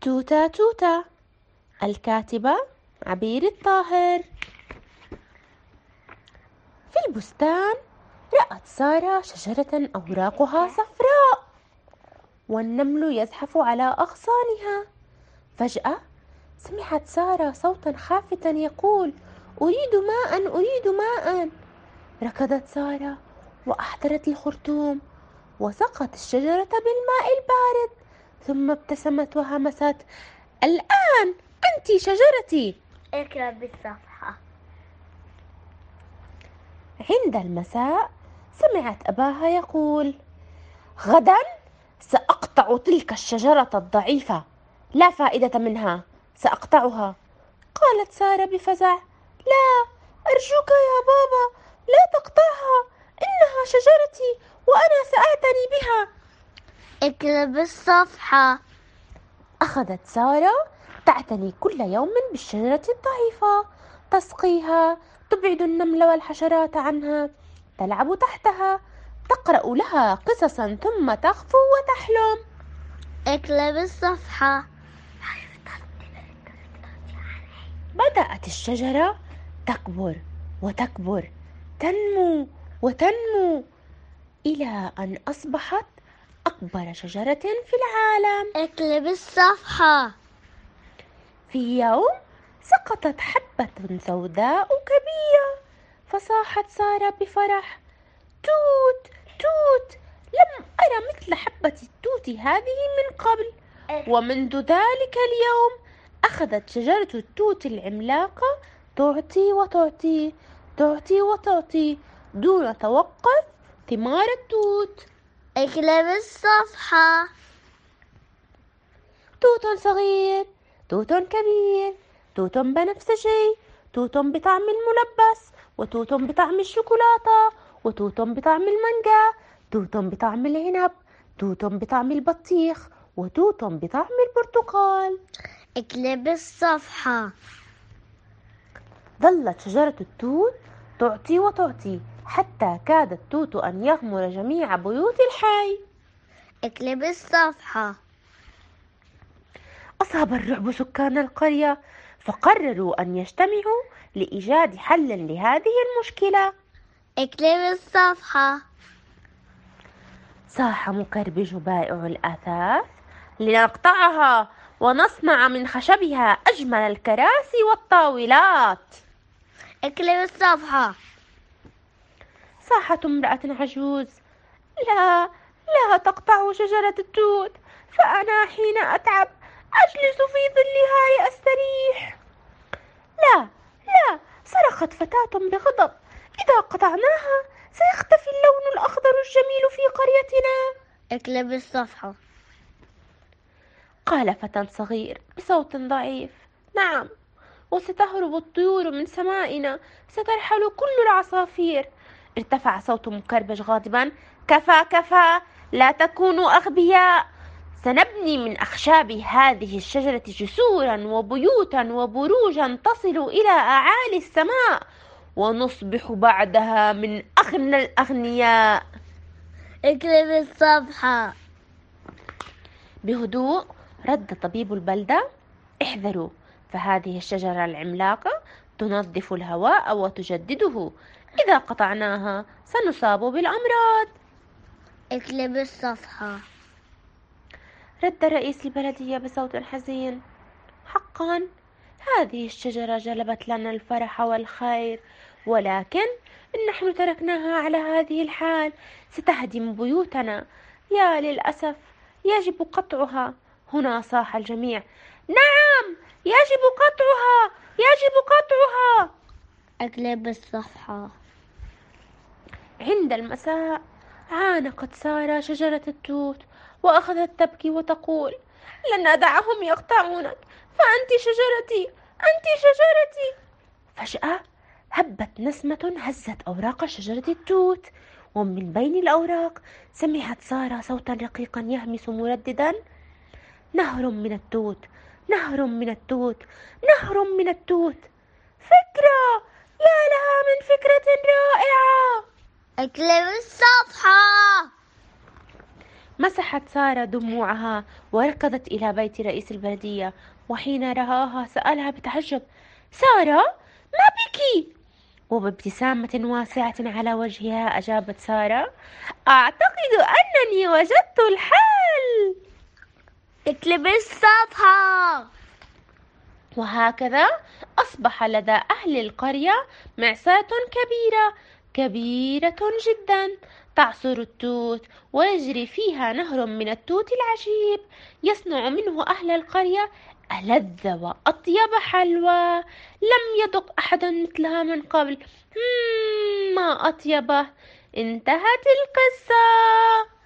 توتا توتا. الكاتبة عبير الطاهر. في البستان رأت سارة شجرة أوراقها صفراء والنمل يزحف على أغصانها. فجأة سمعت سارة صوتا خافتا يقول أريد ماء أريد ماء ركضت سارة وأحضرت الخرطوم وسقت الشجرة بالماء البارد. ثم ابتسمت وهمست الآن أنت شجرتي! اقرأ بالصفحة. عند المساء سمعت أباها يقول غدا سأقطع تلك الشجرة الضعيفة لا فائدة منها سأقطعها. قالت سارة بفزع لا أرجوك يا بابا اقرأ بالصفحة أخذت سارة تعتني كل يوم بالشجرة الضعيفة. تسقيها تبعد النمل والحشرات عنها تلعب تحتها تقرأ لها قصصا ثم تخفو وتحلم. اقرأ بالصفحة بدأت الشجرة تكبر وتكبر تنمو وتنمو إلى أن أصبحت أكبر شجرة في العالم. اقرأ بالصفحة في يوم سقطت حبة سوداء كبيرة فصاحت سارة بفرح. توت توت لم أرى مثل حبة التوت هذه من قبل. ومنذ ذلك اليوم أخذت شجرة التوت العملاقة تعطي وتعطي تعطي وتعطي دون توقف ثمار التوت. اقرأ بالصفحة توت صغير توت كبير توت بنفسجي توت بطعم الملبس وتوت بطعم الشوكولاتة وتوت بطعم المانجا توت بطعم العنب توت بطعم البطيخ وتوت بطعم البرتقال. اقرأ بالصفحة ظلت شجرة التوت تعطي وتعطي. حتى كاد التوت أن يغمر جميع بيوت الحي. اقرأ بالصفحة أصاب الرعب سكان القرية فقرروا أن يجتمعوا لإيجاد حل لهذه المشكلة. اقرأ بالصفحة صاح مكربج بائع الأثاث لنقطعها ونصنع من خشبها أجمل الكراسي والطاولات. اقرأ بالصفحة صاحت امرأة عجوز. لا لا تقطعوا شجرة التوت فأنا حين أتعب أجلس في ظلها لأستريح لا لا صرخت فتاة بغضب. إذا قطعناها سيختفي اللون الأخضر الجميل في قريتنا. اقلب بالصفحة قال فتى صغير بصوت ضعيف. نعم وستهرب الطيور من سمائنا سترحل كل العصافير. ارتفع صوت مكربج غاضبا. كفى كفى لا تكونوا أغبياء. سنبني من أخشاب هذه الشجرة جسورا وبيوتا وبروجا تصل إلى أعالي السماء. ونصبح بعدها من أغنى الأغنياء. اقلب الصفحة. بهدوء رد طبيب البلدة. احذروا فهذه الشجرة العملاقة تنظف الهواء وتجدده. إذا قطعناها سنصاب بالأمراض. اقلب الصفحة. رد رئيس البلدية بصوت حزين. حقا هذه الشجرة جلبت لنا الفرح والخير. ولكن إن نحن تركناها على هذه الحال ستهدم بيوتنا. يا للأسف يجب قطعها. هنا صاح الجميع. نعم! يجب قطعها يجب قطعها. اقلب الصفحة. عند المساء عانقت سارة شجرة التوت وأخذت تبكي وتقول لن أدعهم يقطعونك فأنت شجرتي أنت شجرتي. فجأة هبت نسمة هزت أوراق شجرة التوت ومن بين الأوراق سمعت سارة صوتا رقيقا يهمس مرددا نهر من التوت نهر من التوت نهر من التوت. فكرة! يا لها من فكرة رائعة. اقلب الصفحة. مسحت سارة دموعها وركضت إلى بيت رئيس البلدية وحين رآها سألها بتعجب. سارة ما بك؟ وبابتسامة واسعة على وجهها أجابت سارة أعتقد أنني وجدت الحل اقلب الصفحة. وهكذا أصبح لدى أهل القرية معصاة كبيرة كبيرة جدا. تعصر التوت ويجري فيها نهر من التوت العجيب. يصنع منه أهل القرية ألذ وأطيب حلوى. لم يذق أحد مثلها من قبل. ما أطيبه. انتهت القصة.